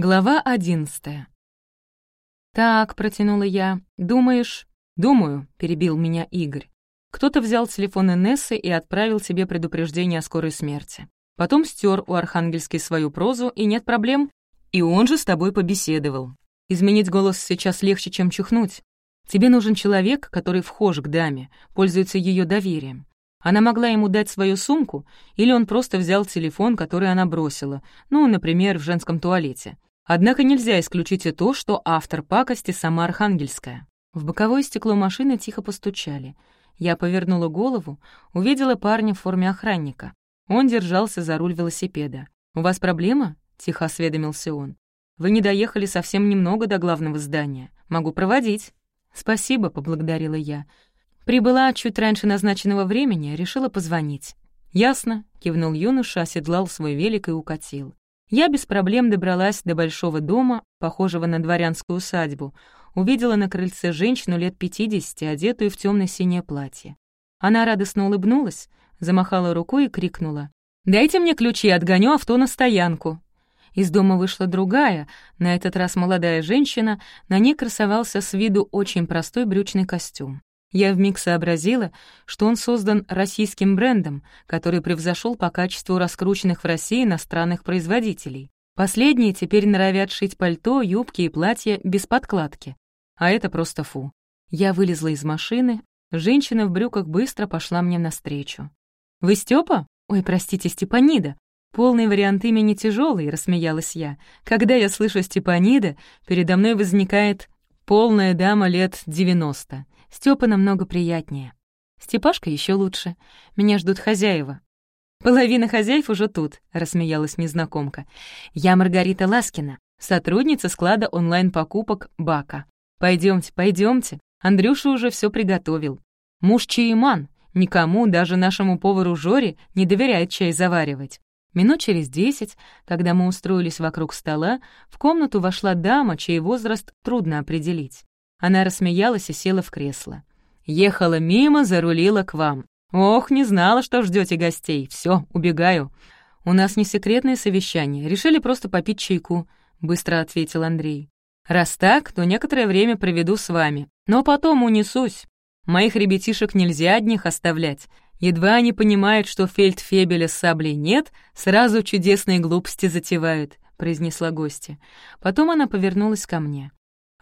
Глава одиннадцатая. «Так», — протянула я, — «думаешь?» «Думаю», — перебил меня Игорь. Кто-то взял телефон Инессы и отправил себе предупреждение о скорой смерти. Потом стер у Архангельской свою прозу, и нет проблем. И он же с тобой побеседовал. Изменить голос сейчас легче, чем чихнуть. Тебе нужен человек, который вхож к даме, пользуется ее доверием. Она могла ему дать свою сумку, или он просто взял телефон, который она бросила, ну, например, в женском туалете. Однако нельзя исключить и то, что автор пакости сама Архангельская. В боковое стекло машины тихо постучали. Я повернула голову, увидела парня в форме охранника. Он держался за руль велосипеда. «У вас проблема?» — тихо осведомился он. «Вы не доехали совсем немного до главного здания. Могу проводить». «Спасибо», — поблагодарила я. Прибыла чуть раньше назначенного времени, решила позвонить. «Ясно», — кивнул юноша, оседлал свой велик и укатил. Я без проблем добралась до большого дома, похожего на дворянскую усадьбу, увидела на крыльце женщину лет пятидесяти, одетую в темно синее платье. Она радостно улыбнулась, замахала рукой и крикнула. «Дайте мне ключи, отгоню авто на стоянку». Из дома вышла другая, на этот раз молодая женщина, на ней красовался с виду очень простой брючный костюм. Я вмиг сообразила, что он создан российским брендом, который превзошел по качеству раскрученных в России иностранных производителей. Последние теперь норовят шить пальто, юбки и платья без подкладки. А это просто фу. Я вылезла из машины, женщина в брюках быстро пошла мне навстречу. «Вы Степа? Ой, простите, Степанида. Полный вариант имени тяжелый, рассмеялась я. Когда я слышу Степанида, передо мной возникает полная дама лет девяносто. Степа намного приятнее. Степашка еще лучше. Меня ждут хозяева. «Половина хозяев уже тут», — рассмеялась незнакомка. «Я Маргарита Ласкина, сотрудница склада онлайн-покупок «Бака». Пойдемте, пойдемте. Андрюша уже все приготовил. Муж Чаиман. Никому, даже нашему повару Жоре, не доверяет чай заваривать. Минут через десять, когда мы устроились вокруг стола, в комнату вошла дама, чей возраст трудно определить. Она рассмеялась и села в кресло. «Ехала мимо, зарулила к вам. Ох, не знала, что ждете гостей. Все, убегаю. У нас не секретное совещание, решили просто попить чайку», — быстро ответил Андрей. «Раз так, то некоторое время проведу с вами, но потом унесусь. Моих ребятишек нельзя одних оставлять. Едва они понимают, что фельдфебеля с саблей нет, сразу чудесные глупости затевают», — произнесла гостья. Потом она повернулась ко мне.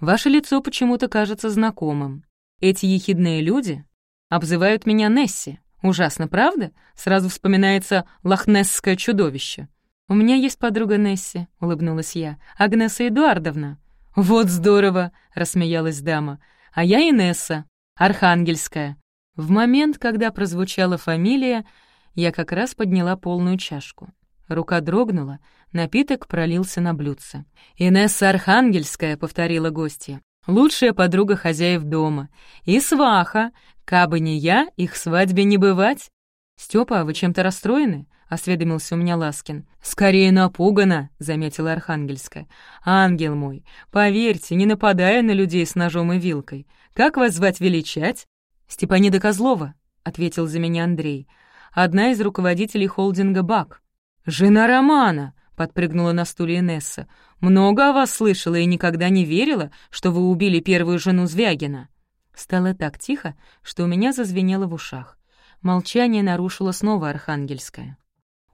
Ваше лицо почему-то кажется знакомым. Эти ехидные люди обзывают меня Несси. Ужасно, правда? Сразу вспоминается лохнесское чудовище. «У меня есть подруга Несси», — улыбнулась я. «Агнеса Эдуардовна». «Вот здорово!» — рассмеялась дама. «А я Инесса, Архангельская». В момент, когда прозвучала фамилия, я как раз подняла полную чашку. Рука дрогнула, напиток пролился на блюдце. «Инесса Архангельская», — повторила гостья, — «лучшая подруга хозяев дома. И сваха. Кабы не я, их свадьбе не бывать». «Стёпа, вы чем-то расстроены?» — осведомился у меня Ласкин. «Скорее напугана», — заметила Архангельская. «Ангел мой, поверьте, не нападая на людей с ножом и вилкой. Как вас звать величать?» «Степанида Козлова», — ответил за меня Андрей. «Одна из руководителей холдинга «БАК». «Жена Романа!» — подпрыгнула на стуле Инесса. «Много о вас слышала и никогда не верила, что вы убили первую жену Звягина». Стало так тихо, что у меня зазвенело в ушах. Молчание нарушила снова Архангельская.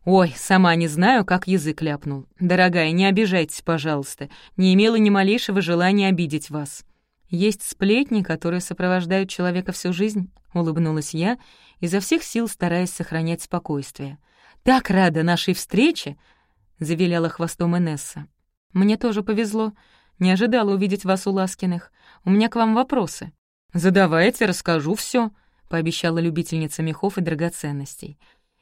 «Ой, сама не знаю, как язык ляпнул. Дорогая, не обижайтесь, пожалуйста. Не имела ни малейшего желания обидеть вас. Есть сплетни, которые сопровождают человека всю жизнь», — улыбнулась я, изо всех сил стараясь сохранять спокойствие так рада нашей встрече!» — завиляла хвостом Инесса. «Мне тоже повезло. Не ожидала увидеть вас у Ласкиных. У меня к вам вопросы». «Задавайте, расскажу все, пообещала любительница мехов и драгоценностей.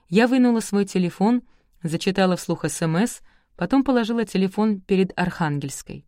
Я вынула свой телефон, зачитала вслух СМС, потом положила телефон перед Архангельской.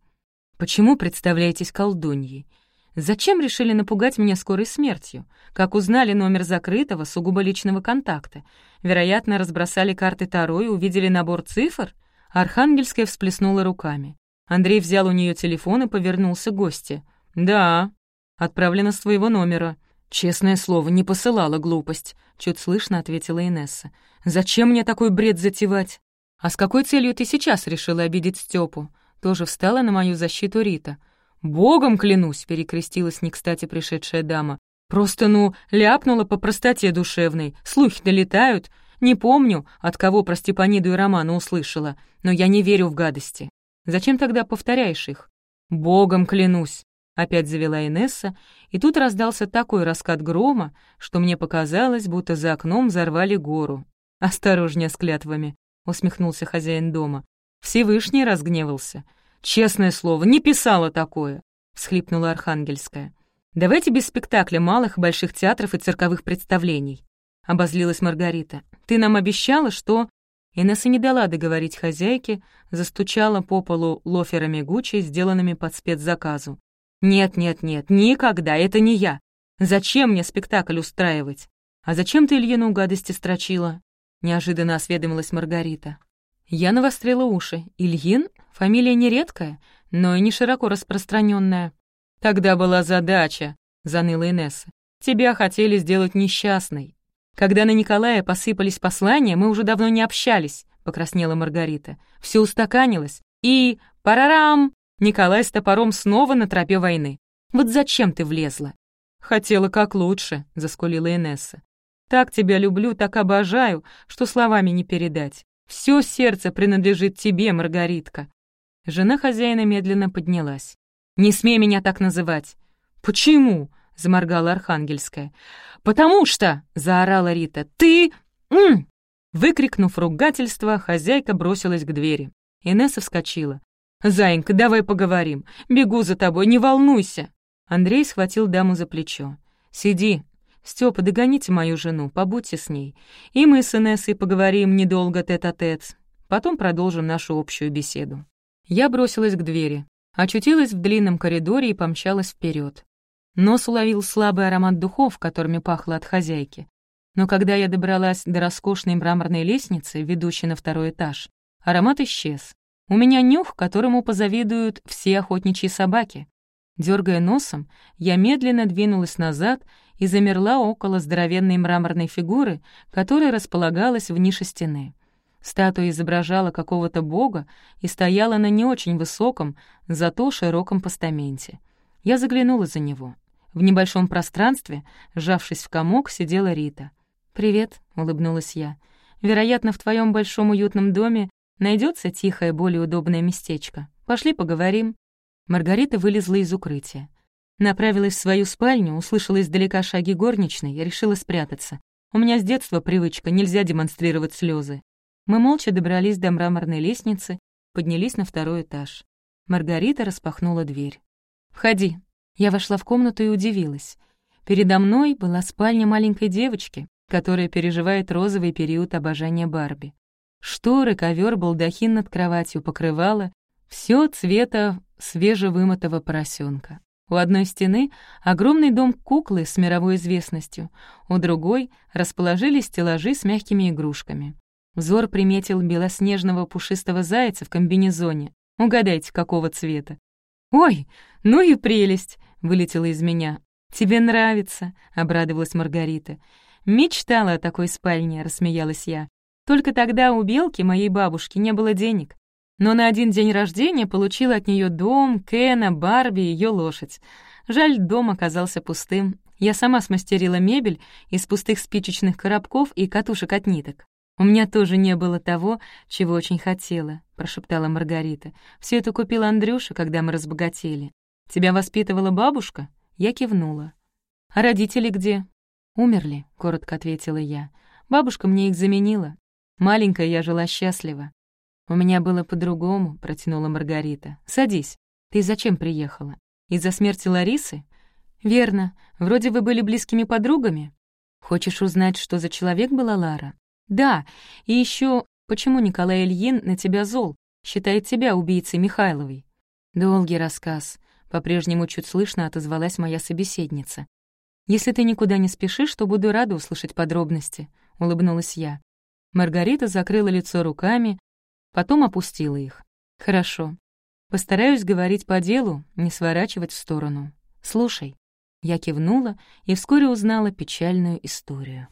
«Почему представляетесь колдуньей? Зачем решили напугать меня скорой смертью? Как узнали номер закрытого, сугубо личного контакта? Вероятно, разбросали карты Таро и увидели набор цифр? Архангельская всплеснула руками. Андрей взял у нее телефон и повернулся к гости. «Да, отправлено с твоего номера». «Честное слово, не посылала глупость», — чуть слышно ответила Инесса. «Зачем мне такой бред затевать? А с какой целью ты сейчас решила обидеть Степу? Тоже встала на мою защиту Рита. «Богом клянусь!» — перекрестилась не кстати пришедшая дама. «Просто, ну, ляпнула по простоте душевной. Слухи долетают. Не помню, от кого про Степаниду и Романа услышала, но я не верю в гадости. Зачем тогда повторяешь их?» «Богом клянусь!» — опять завела Инесса, и тут раздался такой раскат грома, что мне показалось, будто за окном взорвали гору. «Осторожнее с клятвами», — усмехнулся хозяин дома. Всевышний разгневался. «Честное слово, не писала такое», — всхлипнула Архангельская. «Давайте без спектакля малых и больших театров и цирковых представлений», — обозлилась Маргарита. «Ты нам обещала, что...» Инесса не дала договорить хозяйке, застучала по полу лоферами Гуччи, сделанными под спецзаказу. «Нет, нет, нет, никогда, это не я. Зачем мне спектакль устраивать? А зачем ты Ильину гадости строчила?» неожиданно осведомилась Маргарита. Я навострила уши. Ильин — фамилия не редкая, но и не широко распространенная. «Тогда была задача», — заныла Инесса. «Тебя хотели сделать несчастной. Когда на Николая посыпались послания, мы уже давно не общались», — покраснела Маргарита. «Все устаканилось. И... парарам! Николай с топором снова на тропе войны. Вот зачем ты влезла?» «Хотела как лучше», — заскулила Инесса. Так тебя люблю, так обожаю, что словами не передать. Все сердце принадлежит тебе, Маргаритка». Жена хозяина медленно поднялась. «Не смей меня так называть». «Почему?» — заморгала Архангельская. «Потому что!» — заорала Рита. «Ты...» М Выкрикнув ругательство, хозяйка бросилась к двери. Инесса вскочила. «Заинька, давай поговорим. Бегу за тобой, не волнуйся!» Андрей схватил даму за плечо. «Сиди, «Стёпа, догоните мою жену, побудьте с ней. И мы с Инессой поговорим недолго тет-а-тет. -тет. Потом продолжим нашу общую беседу». Я бросилась к двери, очутилась в длинном коридоре и помчалась вперед. Нос уловил слабый аромат духов, которыми пахло от хозяйки. Но когда я добралась до роскошной мраморной лестницы, ведущей на второй этаж, аромат исчез. У меня нюх, которому позавидуют все охотничьи собаки. Дергая носом, я медленно двинулась назад и замерла около здоровенной мраморной фигуры, которая располагалась в нише стены. Статуя изображала какого-то бога и стояла на не очень высоком, зато широком постаменте. Я заглянула за него. В небольшом пространстве, сжавшись в комок, сидела Рита. «Привет», — улыбнулась я. «Вероятно, в твоем большом уютном доме найдется тихое, более удобное местечко. Пошли поговорим». Маргарита вылезла из укрытия. Направилась в свою спальню, услышала издалека шаги горничной и решила спрятаться. У меня с детства привычка, нельзя демонстрировать слезы. Мы молча добрались до мраморной лестницы, поднялись на второй этаж. Маргарита распахнула дверь. «Входи». Я вошла в комнату и удивилась. Передо мной была спальня маленькой девочки, которая переживает розовый период обожания Барби. Шторы, ковер, балдахин над кроватью, покрывало — все цвета свежевымытого поросенка. У одной стены огромный дом куклы с мировой известностью, у другой расположились стеллажи с мягкими игрушками. Взор приметил белоснежного пушистого зайца в комбинезоне. Угадайте, какого цвета. «Ой, ну и прелесть!» — вылетела из меня. «Тебе нравится?» — обрадовалась Маргарита. «Мечтала о такой спальне», — рассмеялась я. «Только тогда у Белки, моей бабушки, не было денег но на один день рождения получила от нее дом, Кена, Барби и ее лошадь. Жаль, дом оказался пустым. Я сама смастерила мебель из пустых спичечных коробков и катушек от ниток. «У меня тоже не было того, чего очень хотела», — прошептала Маргарита. «Все это купил Андрюша, когда мы разбогатели. Тебя воспитывала бабушка?» Я кивнула. «А родители где?» «Умерли», — коротко ответила я. «Бабушка мне их заменила. Маленькая я жила счастливо. «У меня было по-другому», — протянула Маргарита. «Садись. Ты зачем приехала? Из-за смерти Ларисы?» «Верно. Вроде вы были близкими подругами. Хочешь узнать, что за человек была Лара?» «Да. И еще, почему Николай Ильин на тебя зол? Считает тебя убийцей Михайловой?» «Долгий рассказ», — по-прежнему чуть слышно отозвалась моя собеседница. «Если ты никуда не спешишь, то буду рада услышать подробности», — улыбнулась я. Маргарита закрыла лицо руками, потом опустила их. «Хорошо. Постараюсь говорить по делу, не сворачивать в сторону. Слушай». Я кивнула и вскоре узнала печальную историю.